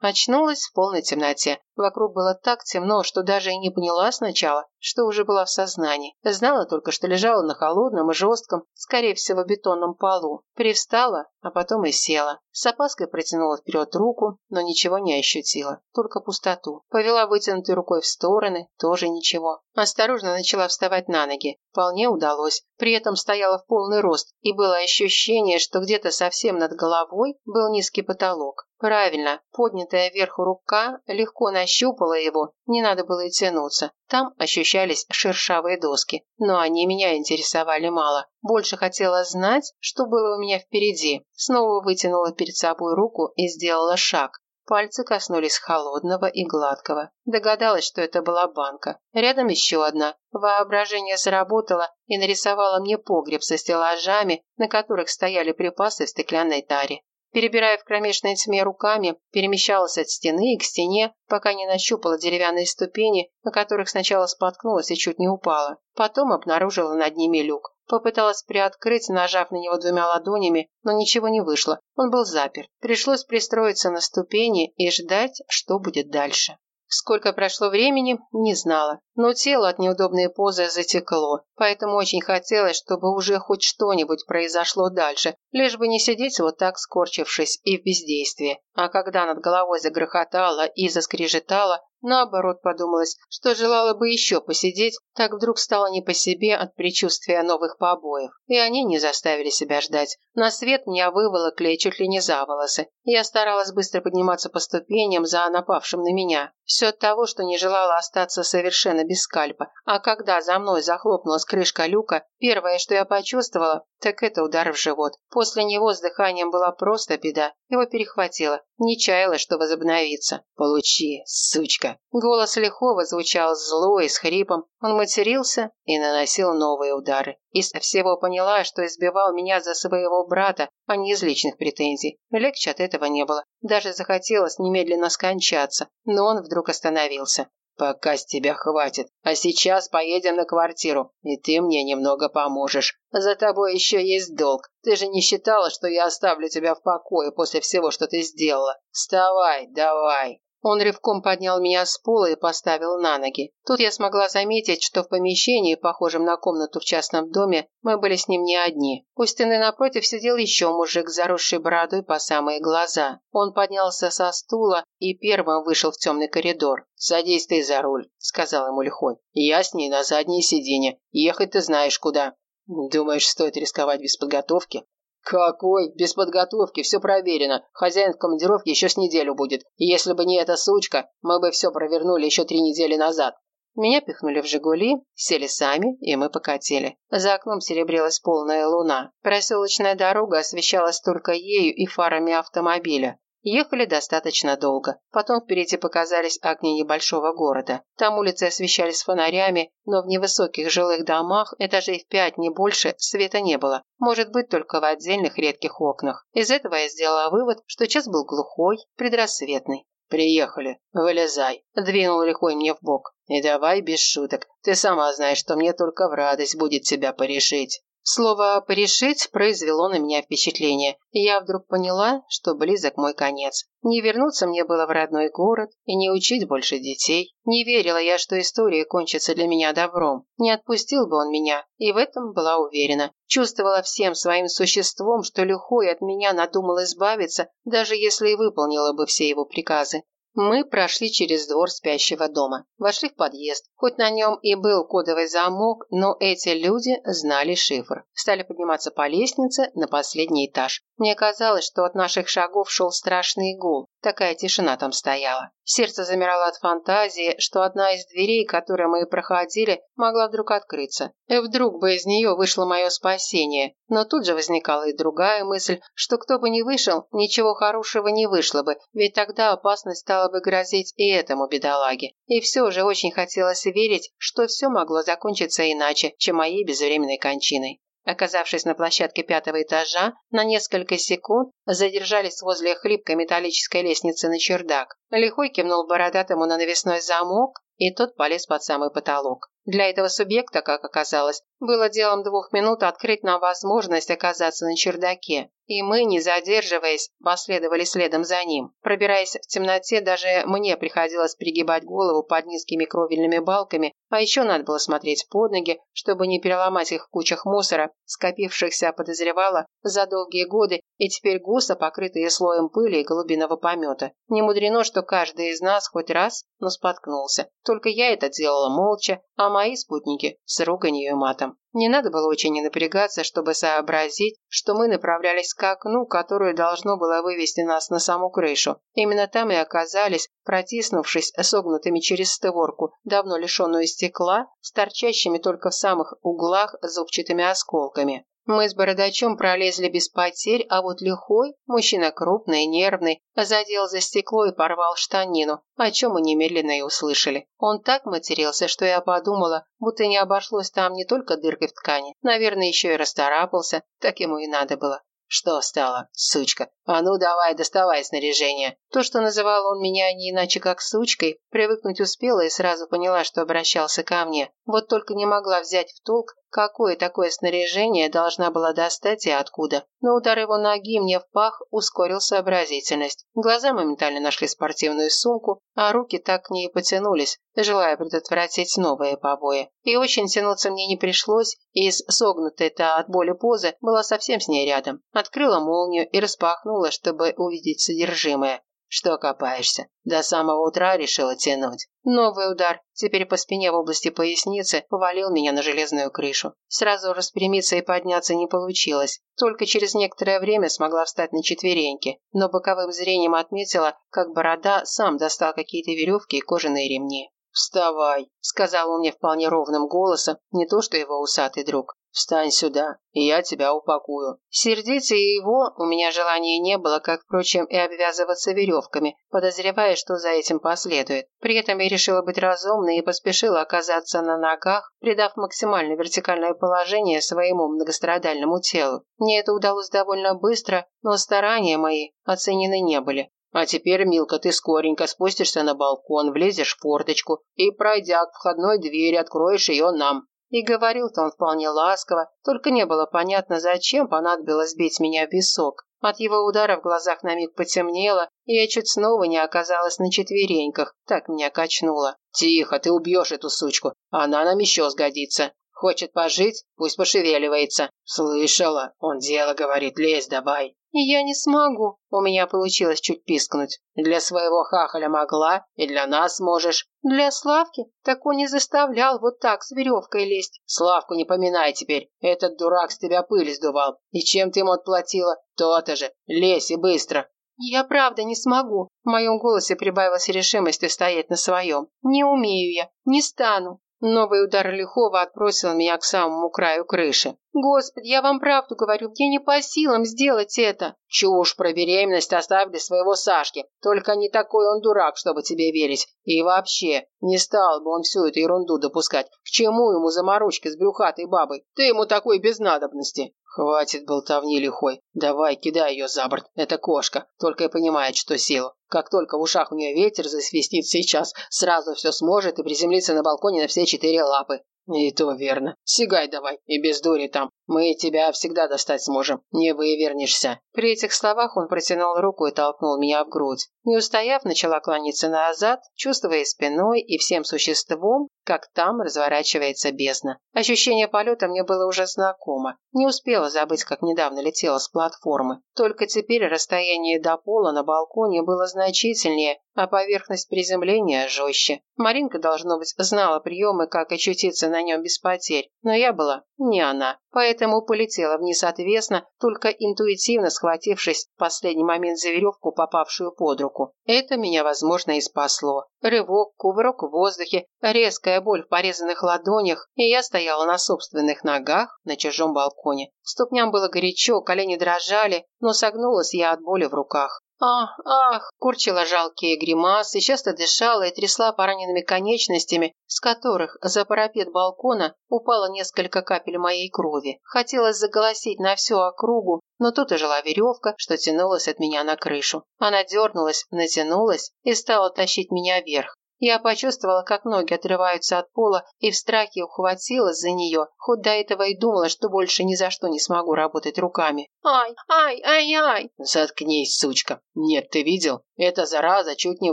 Очнулась в полной темноте. Вокруг было так темно, что даже и не поняла сначала, что уже была в сознании. Знала только, что лежала на холодном и жестком, скорее всего, бетонном полу. Привстала, а потом и села. С опаской протянула вперед руку, но ничего не ощутила, только пустоту. Повела вытянутой рукой в стороны, тоже ничего. Осторожно начала вставать на ноги. Вполне удалось. При этом стояла в полный рост, и было ощущение, что где-то совсем над головой был низкий потолок. Правильно, поднятая вверх рука легко нащупала его, не надо было и тянуться. Там ощущались шершавые доски, но они меня интересовали мало. Больше хотела знать, что было у меня впереди. Снова вытянула перед собой руку и сделала шаг. Пальцы коснулись холодного и гладкого. Догадалась, что это была банка. Рядом еще одна. Воображение заработало и нарисовало мне погреб со стеллажами, на которых стояли припасы в стеклянной таре. Перебирая в кромешной тьме руками, перемещалась от стены к стене, пока не нащупала деревянные ступени, на которых сначала споткнулась и чуть не упала. Потом обнаружила над ними люк. Попыталась приоткрыть, нажав на него двумя ладонями, но ничего не вышло. Он был заперт. Пришлось пристроиться на ступени и ждать, что будет дальше. Сколько прошло времени, не знала, но тело от неудобной позы затекло, поэтому очень хотелось, чтобы уже хоть что-нибудь произошло дальше, лишь бы не сидеть вот так, скорчившись и в бездействии. А когда над головой загрохотало и заскрежетало, Наоборот, подумалось, что желала бы еще посидеть, так вдруг стало не по себе от предчувствия новых побоев. И они не заставили себя ждать. На свет меня выволокли чуть ли не за волосы. Я старалась быстро подниматься по ступеням за напавшим на меня. Все от того, что не желала остаться совершенно без скальпа. А когда за мной захлопнулась крышка люка, первое, что я почувствовала, так это удар в живот. После него с дыханием была просто беда. Его перехватило. Не чаяла, что возобновится. «Получи, сучка!» Голос Лихова звучал зло и с хрипом. Он матерился и наносил новые удары. Из всего поняла, что избивал меня за своего брата, а не из личных претензий. Легче от этого не было. Даже захотелось немедленно скончаться, но он вдруг остановился. «Пока с тебя хватит. А сейчас поедем на квартиру, и ты мне немного поможешь. За тобой еще есть долг. Ты же не считала, что я оставлю тебя в покое после всего, что ты сделала? Вставай, давай!» Он рывком поднял меня с пола и поставил на ноги. Тут я смогла заметить, что в помещении, похожем на комнату в частном доме, мы были с ним не одни. У стены напротив сидел еще мужик, заросший бородой по самые глаза. Он поднялся со стула и первым вышел в темный коридор. «Садись ты за руль», — сказал ему лихой. «Я с ней на заднее сиденье. Ехать ты знаешь куда». «Думаешь, стоит рисковать без подготовки?» «Какой? Без подготовки, все проверено. Хозяин в командировке еще с неделю будет. И если бы не эта сучка, мы бы все провернули еще три недели назад». Меня пихнули в «Жигули», сели сами, и мы покатили. За окном серебрилась полная луна. Проселочная дорога освещалась только ею и фарами автомобиля. Ехали достаточно долго. Потом впереди показались огни небольшого города. Там улицы освещались фонарями, но в невысоких жилых домах, этажей в пять, не больше, света не было. Может быть, только в отдельных редких окнах. Из этого я сделала вывод, что час был глухой, предрассветный. «Приехали. Вылезай», – двинул лихой мне в бок. «И давай без шуток. Ты сама знаешь, что мне только в радость будет тебя порешить». Слово «порешить» произвело на меня впечатление, я вдруг поняла, что близок мой конец. Не вернуться мне было в родной город и не учить больше детей. Не верила я, что история кончится для меня добром. Не отпустил бы он меня, и в этом была уверена. Чувствовала всем своим существом, что Люхой от меня надумал избавиться, даже если и выполнила бы все его приказы. Мы прошли через двор спящего дома, вошли в подъезд. Хоть на нем и был кодовый замок, но эти люди знали шифр. Стали подниматься по лестнице на последний этаж. Мне казалось, что от наших шагов шел страшный гул. Такая тишина там стояла. Сердце замирало от фантазии, что одна из дверей, которые мы проходили, могла вдруг открыться. И вдруг бы из нее вышло мое спасение. Но тут же возникала и другая мысль, что кто бы ни вышел, ничего хорошего не вышло бы, ведь тогда опасность стала бы грозить и этому бедолаге. И все же очень хотелось верить, что все могло закончиться иначе, чем моей безвременной кончиной. Оказавшись на площадке пятого этажа, на несколько секунд задержались возле хлипкой металлической лестницы на чердак. Лихой кивнул бородатому на навесной замок, и тот полез под самый потолок. Для этого субъекта, как оказалось, было делом двух минут открыть нам возможность оказаться на чердаке. И мы, не задерживаясь, последовали следом за ним. Пробираясь в темноте, даже мне приходилось пригибать голову под низкими кровельными балками, а еще надо было смотреть под ноги, чтобы не переломать их в кучах мусора, скопившихся, подозревала, за долгие годы и теперь густо покрытые слоем пыли и голубиного помета. Не мудрено, что каждый из нас хоть раз, но споткнулся. Только я это делала молча, а мои спутники с руганью и матом. Не надо было очень напрягаться, чтобы сообразить, что мы направлялись к окну, которое должно было вывести нас на саму крышу. Именно там и оказались, протиснувшись согнутыми через створку, давно лишенную стекла, с торчащими только в самых углах зубчатыми осколками. Мы с бородачом пролезли без потерь, а вот лихой, мужчина крупный, нервный, задел за стекло и порвал штанину, о чем мы немедленно и услышали. Он так матерился, что я подумала, будто не обошлось там не только дыркой в ткани, наверное, еще и расторапался, так ему и надо было. «Что стало, сучка? А ну давай, доставай снаряжение». То, что называл он меня не иначе как сучкой, привыкнуть успела и сразу поняла, что обращался ко мне. Вот только не могла взять в толк, какое такое снаряжение должна была достать и откуда. Но удар его ноги мне в пах ускорил сообразительность. Глаза моментально нашли спортивную сумку, а руки так к ней потянулись, желая предотвратить новые побои. И очень тянуться мне не пришлось, из согнутой-то от боли позы была совсем с ней рядом. Открыла молнию и распахнула, чтобы увидеть содержимое. «Что копаешься? До самого утра решила тянуть?» Новый удар, теперь по спине в области поясницы, повалил меня на железную крышу. Сразу распрямиться и подняться не получилось. Только через некоторое время смогла встать на четвереньки, но боковым зрением отметила, как борода сам достал какие-то веревки и кожаные ремни. «Вставай», — сказал он мне вполне ровным голосом, не то что его усатый друг. Встань сюда, и я тебя упакую». Сердиться его у меня желания не было, как, впрочем, и обвязываться веревками, подозревая, что за этим последует. При этом я решила быть разумной и поспешила оказаться на ногах, придав максимально вертикальное положение своему многострадальному телу. Мне это удалось довольно быстро, но старания мои оценены не были. А теперь, Милка, ты скоренько спустишься на балкон, влезешь в форточку и, пройдя к входной двери, откроешь ее нам. И говорил-то он вполне ласково, только не было понятно, зачем понадобилось бить меня в висок. От его удара в глазах на миг потемнело, и я чуть снова не оказалась на четвереньках, так меня качнуло. «Тихо, ты убьешь эту сучку, она нам еще сгодится. Хочет пожить, пусть пошевеливается». «Слышала, он дело говорит, лезь давай». «Я не смогу», — у меня получилось чуть пискнуть. «Для своего хахаля могла, и для нас можешь». «Для Славки? Так он не заставлял вот так с веревкой лезть». «Славку не поминай теперь. Этот дурак с тебя пыль сдувал. И чем ты ему отплатила? То-то же. Лезь и быстро». «Я правда не смогу». В моем голосе прибавилась решимости стоять на своем. «Не умею я. Не стану». Новый удар лихого отбросил меня к самому краю крыши. «Господи, я вам правду говорю, мне не по силам сделать это!» «Чушь про беременность оставь для своего Сашки. Только не такой он дурак, чтобы тебе верить. И вообще, не стал бы он всю эту ерунду допускать. К чему ему заморочки с брюхатой бабой? Ты ему такой без надобности!» «Хватит болтовни лихой. Давай, кидай ее за борт. Это кошка. Только и понимает, что силу. Как только в ушах у нее ветер засвистит сейчас, сразу все сможет и приземлиться на балконе на все четыре лапы. И то верно. Сигай давай, и без дури там. Мы тебя всегда достать сможем. Не вывернешься. При этих словах он протянул руку и толкнул меня в грудь. Не устояв, начала клониться назад, чувствуя спиной и всем существом, как там разворачивается бездна. Ощущение полета мне было уже знакомо. Не успела забыть, как недавно летела с платформы. Только теперь расстояние до пола на балконе было значительнее, а поверхность приземления жестче. Маринка, должно быть, знала приемы, как очутиться на нем без потерь, но я была не она поэтому полетела вниз отвесно, только интуитивно схватившись в последний момент за веревку, попавшую под руку. Это меня, возможно, и спасло. Рывок, кувырок в воздухе, резкая боль в порезанных ладонях, и я стояла на собственных ногах на чужом балконе. Ступням было горячо, колени дрожали, но согнулась я от боли в руках. Ах, ах, курчила жалкие гримасы, часто дышала и трясла пораненными конечностями, с которых за парапет балкона упало несколько капель моей крови. Хотелось заголосить на всю округу, но тут и жила веревка, что тянулась от меня на крышу. Она дернулась, натянулась и стала тащить меня вверх. Я почувствовала, как ноги отрываются от пола и в страхе ухватилась за нее, хоть до этого и думала, что больше ни за что не смогу работать руками. «Ай, ай, ай, ай!» «Заткнись, сучка! Нет, ты видел? Эта зараза чуть не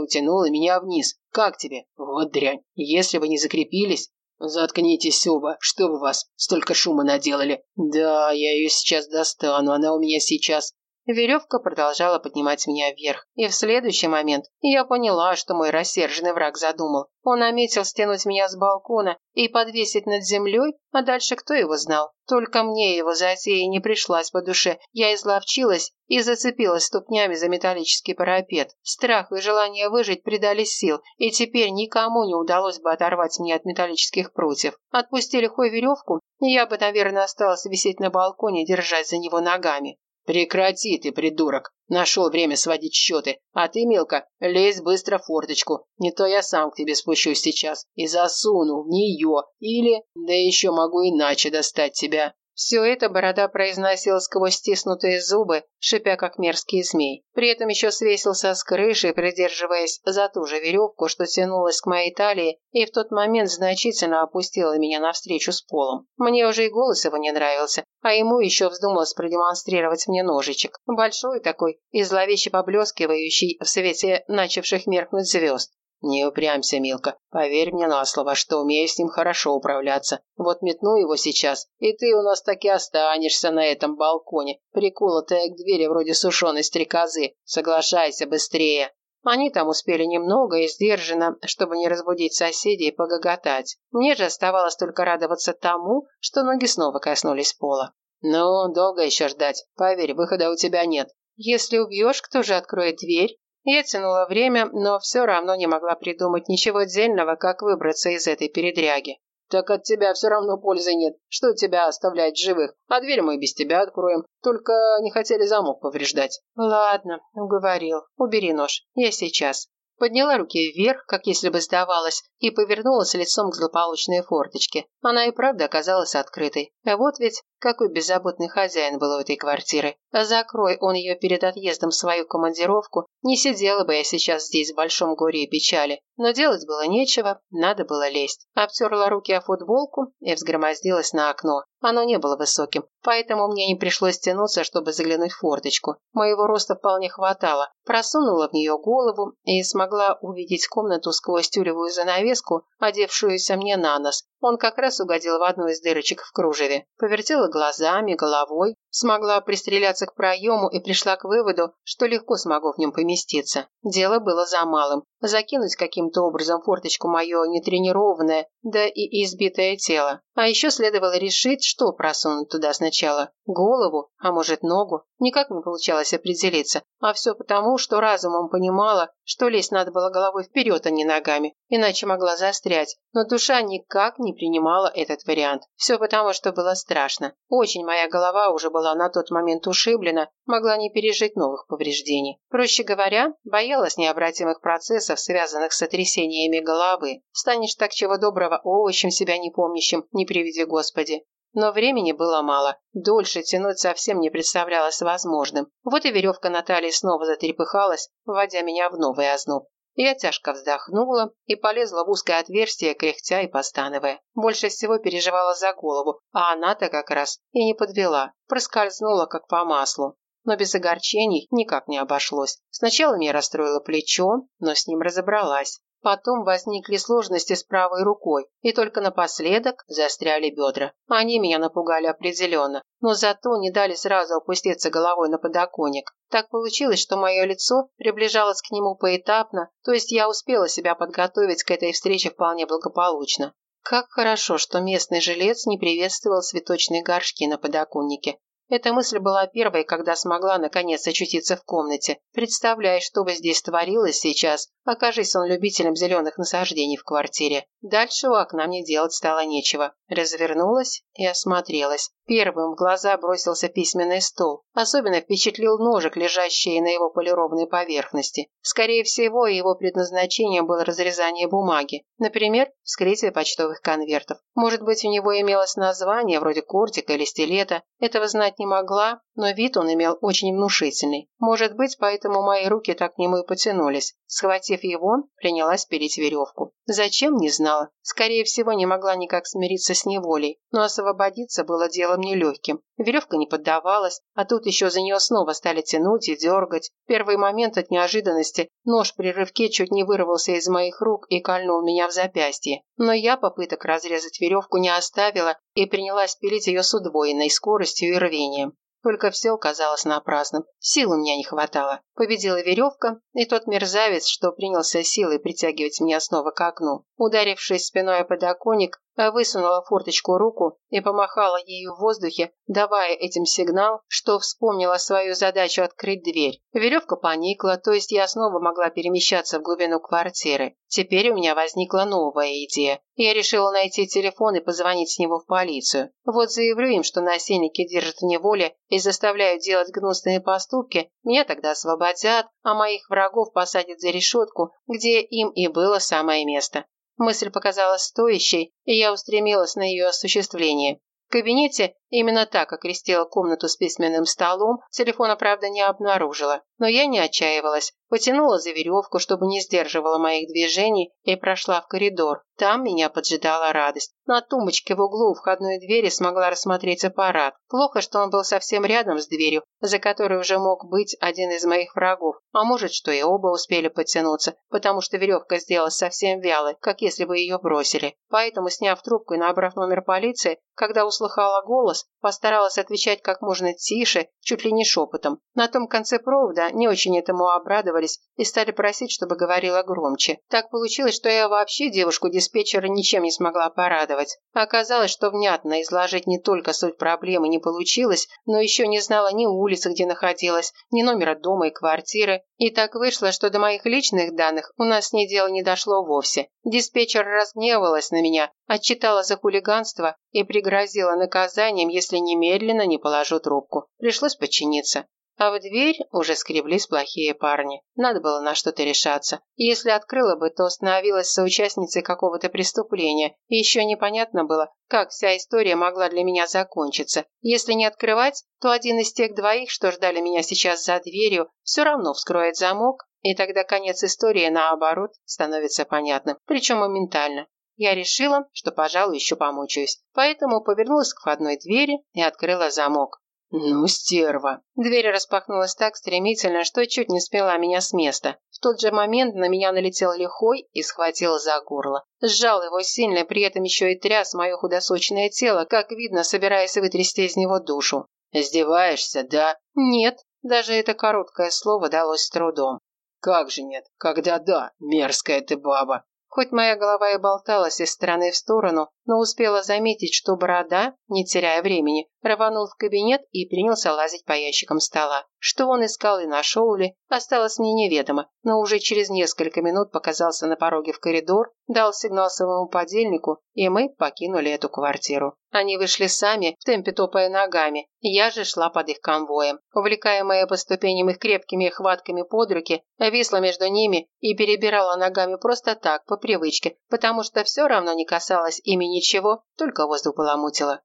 утянула меня вниз. Как тебе? Вот дрянь. Если вы не закрепились, «Заткнитесь оба, что вы вас, столько шума наделали. Да, я ее сейчас достану, она у меня сейчас Веревка продолжала поднимать меня вверх. И в следующий момент я поняла, что мой рассерженный враг задумал. Он наметил стянуть меня с балкона и подвесить над землей, а дальше кто его знал. Только мне его затея не пришлась по душе. Я изловчилась и зацепилась ступнями за металлический парапет. Страх и желание выжить придали сил, и теперь никому не удалось бы оторвать меня от металлических прутьев. Отпусти лихой веревку, я бы, наверное, осталась висеть на балконе, держась за него ногами. «Прекрати ты, придурок! Нашел время сводить счеты. А ты, Милка, лезь быстро в форточку. Не то я сам к тебе спущусь сейчас и засуну в нее. Или, да еще могу иначе достать тебя». Все это Борода произносил сквозь стиснутые зубы, шипя как мерзкий змей. При этом еще свесился с крыши, придерживаясь за ту же веревку, что тянулась к моей талии, и в тот момент значительно опустила меня навстречу с полом. Мне уже и голос его не нравился, а ему еще вздумалось продемонстрировать мне ножичек. Большой такой и зловеще поблескивающий в свете начавших меркнуть звезд. «Не упрямься, Милка. Поверь мне на слово, что умею с ним хорошо управляться. Вот метну его сейчас, и ты у нас таки останешься на этом балконе, приколотая к двери вроде сушеной стрекозы. Соглашайся быстрее». Они там успели немного и сдержанно, чтобы не разбудить соседей, погоготать. Мне же оставалось только радоваться тому, что ноги снова коснулись пола. «Ну, долго еще ждать. Поверь, выхода у тебя нет». «Если убьешь, кто же откроет дверь?» Я тянула время, но все равно не могла придумать ничего отдельного, как выбраться из этой передряги. «Так от тебя все равно пользы нет. Что тебя оставлять живых? А дверь мы без тебя откроем. Только не хотели замок повреждать». «Ладно, уговорил. Убери нож. Я сейчас». Подняла руки вверх, как если бы сдавалась, и повернулась лицом к злополучной форточке. Она и правда оказалась открытой. А вот ведь какой беззаботный хозяин был у этой квартиры. Закрой он ее перед отъездом в свою командировку, не сидела бы я сейчас здесь в большом горе и печали. Но делать было нечего, надо было лезть. Обтерла руки о футболку и взгромоздилась на окно. Оно не было высоким, поэтому мне не пришлось тянуться, чтобы заглянуть в форточку. Моего роста вполне хватало. Просунула в нее голову и смогла увидеть комнату сквозь тюлевую занавеску, одевшуюся мне на нос. Он как раз угодил в одну из дырочек в кружеве. Повертела глазами, головой, смогла пристреляться к проему и пришла к выводу, что легко смогу в нем поместиться. Дело было за малым. Закинуть каким-то образом форточку мое нетренированное, да и избитое тело. А еще следовало решить, что просунуть туда сначала. Голову, а может ногу. Никак не получалось определиться. А все потому, что разумом понимала, что лезть надо было головой вперед, а не ногами. Иначе могла застрять. Но душа никак не принимала этот вариант. Все потому, что было страшно. Очень моя голова уже была на тот момент ушиблена, могла не пережить новых повреждений. Проще говоря, боялась необратимых процессов, связанных с сотрясениями головы. Станешь так чего доброго овощем себя не помнящим, не приведи Господи. Но времени было мало. Дольше тянуть совсем не представлялось возможным. Вот и веревка Натальи снова затрепыхалась, вводя меня в новый озноб. Я тяжко вздохнула и полезла в узкое отверстие, кряхтя и постановая. Больше всего переживала за голову, а она-то как раз и не подвела. Проскользнула, как по маслу. Но без огорчений никак не обошлось. Сначала меня расстроило плечо, но с ним разобралась. Потом возникли сложности с правой рукой, и только напоследок застряли бедра. Они меня напугали определенно, но зато не дали сразу опуститься головой на подоконник. Так получилось, что мое лицо приближалось к нему поэтапно, то есть я успела себя подготовить к этой встрече вполне благополучно. Как хорошо, что местный жилец не приветствовал цветочные горшки на подоконнике. Эта мысль была первой, когда смогла наконец очутиться в комнате. Представляя, что бы здесь творилось сейчас, окажись он любителем зеленых насаждений в квартире. Дальше у окна мне делать стало нечего. Развернулась и осмотрелась. Первым в глаза бросился письменный стол. Особенно впечатлил ножик, лежащий на его полированной поверхности. Скорее всего, его предназначением было разрезание бумаги. Например, вскрытие почтовых конвертов. Может быть, у него имелось название, вроде кортика или стилета. Этого знать не могла, но вид он имел очень внушительный. Может быть, поэтому мои руки так к нему и потянулись. Схватив его, принялась пилить веревку. Зачем, не знала. Скорее всего, не могла никак смириться с неволей. Но освободиться было делом нелегким. Веревка не поддавалась, а тут еще за нее снова стали тянуть и дергать. В первый момент от неожиданности нож при рывке чуть не вырвался из моих рук и кольнул меня в запястье. Но я попыток разрезать веревку не оставила и принялась пилить ее с удвоенной скоростью и рвением. Только все казалось напрасным. Сил у меня не хватало. Победила веревка, и тот мерзавец, что принялся силой притягивать меня снова к окну. Ударившись спиной о подоконник, высунула форточку руку и помахала ею в воздухе, давая этим сигнал, что вспомнила свою задачу открыть дверь. Веревка поникла, то есть я снова могла перемещаться в глубину квартиры. Теперь у меня возникла новая идея. Я решила найти телефон и позвонить с него в полицию. Вот заявлю им, что насильники держат в неволе и заставляют делать гнусные поступки, меня тогда освободят, а моих врагов посадят за решетку, где им и было самое место. Мысль показалась стоящей, и я устремилась на ее осуществление. В кабинете именно так окрестила комнату с письменным столом, телефона, правда, не обнаружила. Но я не отчаивалась. Потянула за веревку, чтобы не сдерживала моих движений, и прошла в коридор. Там меня поджидала радость. На тумбочке в углу у входной двери смогла рассмотреть аппарат. Плохо, что он был совсем рядом с дверью, за которой уже мог быть один из моих врагов. А может, что и оба успели подтянуться, потому что веревка сделалась совсем вялой, как если бы ее бросили. Поэтому, сняв трубку и набрав номер полиции, когда услыхала голос, постаралась отвечать как можно тише, чуть ли не шепотом. На том конце провода не очень этому обрадовались и стали просить, чтобы говорила громче. Так получилось, что я вообще девушку-диспетчера ничем не смогла порадовать. Оказалось, что внятно изложить не только суть проблемы не получилось, но еще не знала ни улицы, где находилась, ни номера дома и квартиры. И так вышло, что до моих личных данных у нас ней дело не дошло вовсе. Диспетчер разгневалась на меня, отчитала за хулиганство и пригрозила наказанием, если немедленно не положу трубку. Пришлось подчиниться. А в дверь уже скреблись плохие парни. Надо было на что-то решаться. Если открыла бы, то становилась соучастницей какого-то преступления. И еще непонятно было, как вся история могла для меня закончиться. Если не открывать, то один из тех двоих, что ждали меня сейчас за дверью, все равно вскроет замок, и тогда конец истории, наоборот, становится понятным, причем моментально. Я решила, что, пожалуй, еще помучаюсь, поэтому повернулась к входной двери и открыла замок. «Ну, стерва!» Дверь распахнулась так стремительно, что чуть не спела меня с места. В тот же момент на меня налетел лихой и схватил за горло. Сжал его сильно, при этом еще и тряс мое худосочное тело, как видно, собираясь вытрясти из него душу. «Издеваешься, да?» «Нет». Даже это короткое слово далось с трудом. «Как же нет? Когда да, мерзкая ты баба!» Хоть моя голова и болталась из стороны в сторону, но успела заметить, что борода, не теряя времени, рванул в кабинет и принялся лазить по ящикам стола. Что он искал и нашел ли, осталось мне неведомо, но уже через несколько минут показался на пороге в коридор, дал сигнал своему подельнику, и мы покинули эту квартиру. Они вышли сами, в темпе топая ногами, я же шла под их конвоем. Увлекаемая по ступеням их крепкими хватками под руки, висла между ними и перебирала ногами просто так, по привычке, потому что все равно не касалось ими ничего, только воздух баламутило.